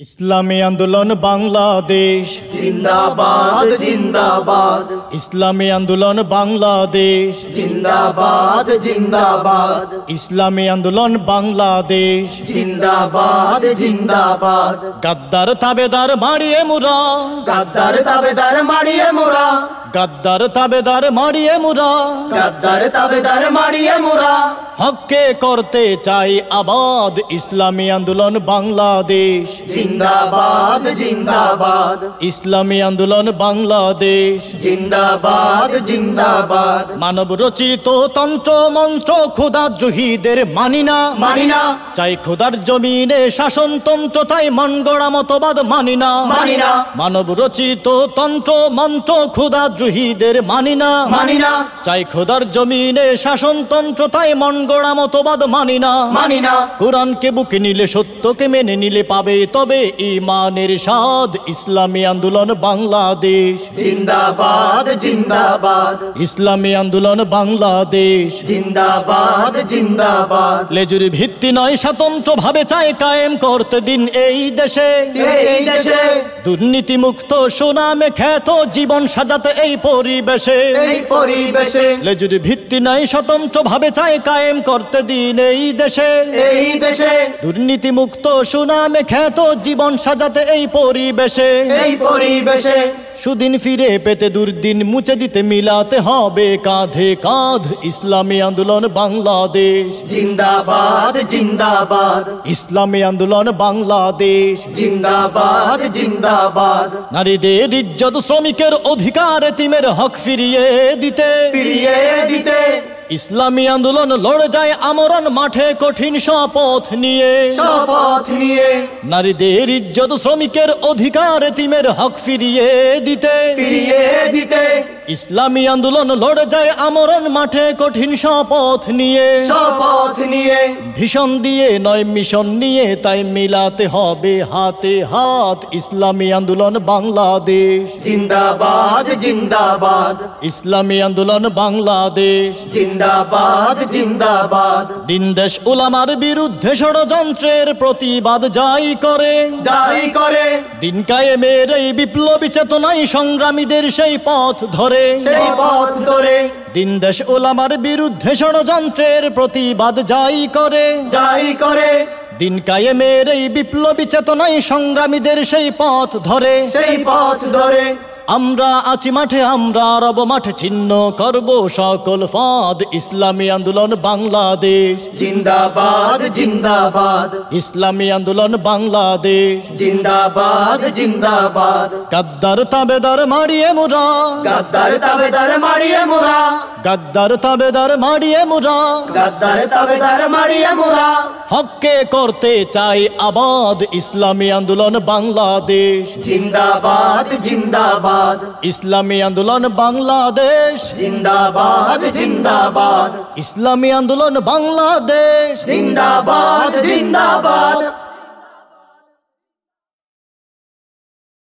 ইসলামী আন্দোলন বাংলাদেশ। জিন্দাবাদ জিন্দাবাদ। ইসলামী আন্দোলন বাংলাদেশ। জিন্দাবাদ জিন্দাবাদ। ইসলামী আন্দোলন বাংলাদেশ। জিন্দাবাদ জিন্দাবাদ। গাদ্দার তাবেদার মারিয়ে মুরা গাদ্দার তাবেদার মারিয়ে মোরা গাদ্দার তাবেদার মারিয়ে মুরা গাদ্দার তাবেদার মারিয়ে মোরা হককে করতে চাই আবাদ ইসলামী আন্দোলন বাংলাদেশ। জিন্দাবাদ জিন্দাবাদ। ইসলামী আন্দোলন বাংলাদেশ। জিন্দাবাদ জিন্দাবাদ। মানব রচিত তন্ত্র মন্ত্র ক্ষুদাদ্রোহীদের মানি না। মানি না। চাই খোদার জমিনে শাসনতন্ত্র তাই মন গড়া মতবাদ মানি না। মানি না। মানব রচিত তন্ত্র মন্ত্র ক্ষুদাদ্রোহীদের মানি না। মানি না। চাই খোদার জমিনে শাসনতন্ত্র তাই মন গড়া মতবাদ মানি না। মানি না। কোরআনকে বুকে নিলে সত্যকে মেনে নিলে পাবে তবে ইমানের স্বাদ ইসলামী আন্দোলন বাংলাদেশ। জিন্দাবাদ জিন্দাবাদ। ইসলামী আন্দোলন বাংলাদেশ। জিন্দাবাদ জিন্দাবাদ। লেজুর ভিত্তি নয় স্বতন্ত্র ভাবে চায় কায়েম করতে দিন এই দেশে। এই দেশে। দুর্নীতি মুক্ত সুনামে খ্যাত জীবন সাজাতে এই পরিবেশে। এই পরিবেশে। লেজুর ভিত্তি নাই স্বতন্ত্র ভাবে চায় কায়েম করতে দিন এই দেশে। এই দেশে। দুর্নীতি মুক্ত সুনামে খ্যাত জীবন সাজাতে এই পরিবেশে। এই পরিবেশে। সুদিন ফিরে পেতে দুর্দিন মুছে দিতে মিলাতে হবে কাঁধে কাঁধ। ইসলামী আন্দোলন বাংলাদেশ। জিন্দাবাদ জিন্দাবাদ। ইসলামী আন্দোলন বাংলাদেশ। জিন্দাবাদ জিন্দাবাদ। নারীদের ইজ্জত শ্রমিকের অধিকার তিমের হক ফিরিয়ে দিতে। ফিরিয়ে ইসলামী আন্দোলন লড়ে যায় আমরণ মাঠে কঠিন শপথ নিয়ে। শপথ নিয়ে। নারীদের ইজ্জত শ্রমিকের অধিকার তিমের হক ফিরিয়ে দিতে। ফিরিয়ে দিতে। ইসলামী আন্দোলন লড়ে যায় আমরণ মাঠে কঠিন শপথ নিয়ে। শপথ নিয়ে। ভীষণ দিয়ে নয় মিশন নিয়ে তাই মিলাতে হবে হাতে হাত। ইসলামী আন্দোলন বাংলাদেশ। জিন্দাবাদ জিন্দাবাদ। ইসলামী আন্দোলন বাংলাদেশ। জিন্দাবাদ জিন্দাবাদ। দিন দেশ উলামার বিরুদ্ধে ষড়যন্ত্রের প্রতিবাদ যাই করে যাই করে। দিন কায়েমের এই বিপ্লবী চেতনাই সংগ্রামীদের সেই পথ ধরে। সেই পথ ধরে। দিন দেশ ওলামার বিরুদ্ধে ষড়যন্ত্রের প্রতিবাদ যাই করে যাই করে। দিন কায়েমের এই বিপ্লবী চেতনাই সংগ্রামীদের সেই পথ ধরে। সেই পথ ধরে। আমরা আছি মাঠে আমরা রব মাঠে ছিন্ন করব সকল ফাঁদ। ইসলামী আন্দোলন বাংলাদেশ। জিন্দাবাদ জিন্দাবাদ। ইসলামী আন্দোলন বাংলাদেশ। জিন্দাবাদ জিন্দাবাদ। গাদ্দার তাবেদার মারিয়ে মুরা। গাদ্দার তাবেদার মারিয়ে মোরা। গাদ্দার তাবেদার মারিয়ে মুরা। গাদ্দার তাবেদার মারিয়ে মোরা। হককে করতে চাই আবাদ। ইসলামী আন্দোলন বাংলাদেশ। জিন্দাবাদ জিন্দাবাদ। জিন্দাবাদ। ইসলামী আন্দোলন বাংলাদেশ। জিন্দাবাদ জিন্দাবাদ। ইসলামী আন্দোলন বাংলাদেশ। জিন্দাবাদ জিন্দাবাদ।